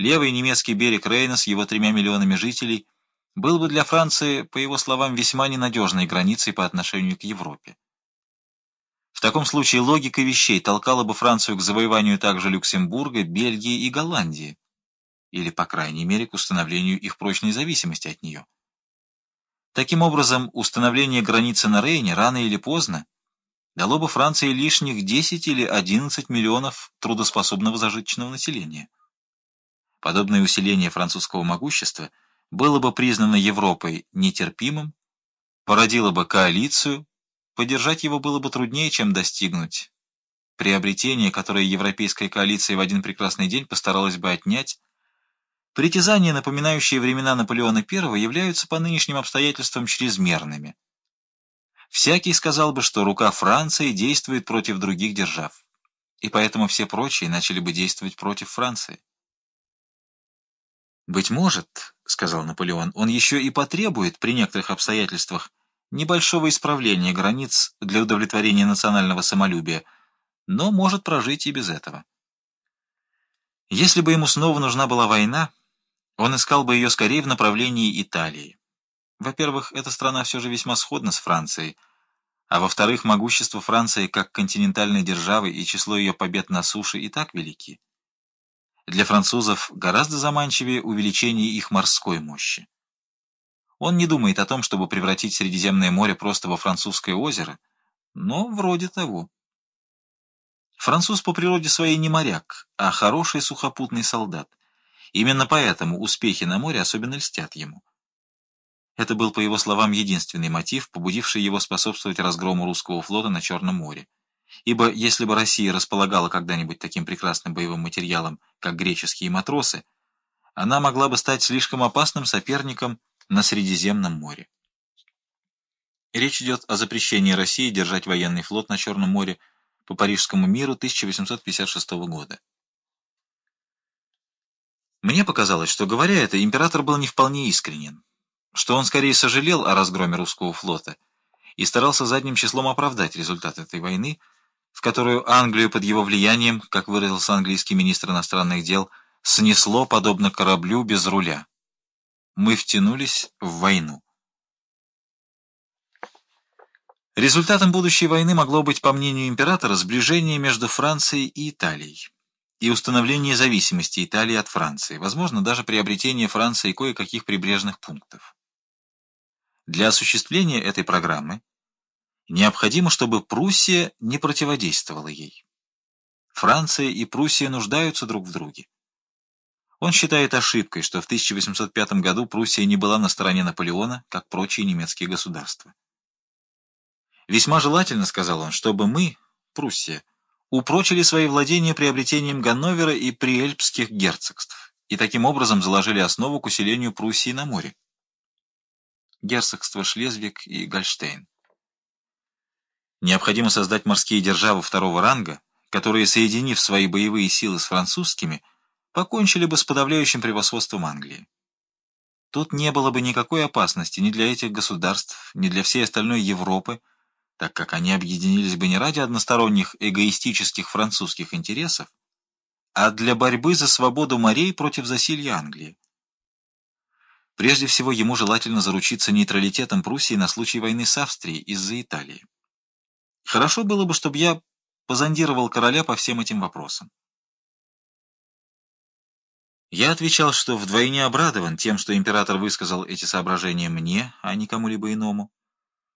Левый немецкий берег Рейна с его тремя миллионами жителей был бы для Франции, по его словам, весьма ненадежной границей по отношению к Европе. В таком случае логика вещей толкала бы Францию к завоеванию также Люксембурга, Бельгии и Голландии, или, по крайней мере, к установлению их прочной зависимости от нее. Таким образом, установление границы на Рейне рано или поздно дало бы Франции лишних 10 или 11 миллионов трудоспособного зажиточного населения. Подобное усиление французского могущества было бы признано Европой нетерпимым, породило бы коалицию, поддержать его было бы труднее, чем достигнуть. Приобретение, которое европейская коалиция в один прекрасный день постаралась бы отнять, Притязания, напоминающие времена Наполеона I, являются по нынешним обстоятельствам чрезмерными. Всякий сказал бы, что рука Франции действует против других держав, и поэтому все прочие начали бы действовать против Франции. «Быть может, — сказал Наполеон, — он еще и потребует при некоторых обстоятельствах небольшого исправления границ для удовлетворения национального самолюбия, но может прожить и без этого. Если бы ему снова нужна была война, он искал бы ее скорее в направлении Италии. Во-первых, эта страна все же весьма сходна с Францией, а во-вторых, могущество Франции как континентальной державы и число ее побед на суше и так велики. Для французов гораздо заманчивее увеличение их морской мощи. Он не думает о том, чтобы превратить Средиземное море просто во французское озеро, но вроде того. Француз по природе своей не моряк, а хороший сухопутный солдат. Именно поэтому успехи на море особенно льстят ему. Это был, по его словам, единственный мотив, побудивший его способствовать разгрому русского флота на Черном море. Ибо если бы Россия располагала когда-нибудь таким прекрасным боевым материалом, как греческие матросы, она могла бы стать слишком опасным соперником на Средиземном море. Речь идет о запрещении России держать военный флот на Черном море по Парижскому миру 1856 года. Мне показалось, что, говоря это, император был не вполне искренен, что он скорее сожалел о разгроме русского флота и старался задним числом оправдать результат этой войны, в которую Англию под его влиянием, как выразился английский министр иностранных дел, снесло подобно кораблю без руля. Мы втянулись в войну. Результатом будущей войны могло быть, по мнению императора, сближение между Францией и Италией и установление зависимости Италии от Франции, возможно, даже приобретение Франции кое-каких прибрежных пунктов. Для осуществления этой программы необходимо, чтобы Пруссия не противодействовала ей. Франция и Пруссия нуждаются друг в друге. Он считает ошибкой, что в 1805 году Пруссия не была на стороне Наполеона, как прочие немецкие государства. «Весьма желательно, — сказал он, — чтобы мы, Пруссия, упрочили свои владения приобретением Ганновера и Приэльпских герцогств и таким образом заложили основу к усилению Пруссии на море. Герцогство Шлезвиг и Гольштейн. Необходимо создать морские державы второго ранга, которые, соединив свои боевые силы с французскими, покончили бы с подавляющим превосходством Англии. Тут не было бы никакой опасности ни для этих государств, ни для всей остальной Европы, так как они объединились бы не ради односторонних эгоистических французских интересов, а для борьбы за свободу морей против засилья Англии. Прежде всего, ему желательно заручиться нейтралитетом Пруссии на случай войны с Австрией из-за Италии. Хорошо было бы, чтобы я позондировал короля по всем этим вопросам. Я отвечал, что вдвойне обрадован тем, что император высказал эти соображения мне, а не кому-либо иному.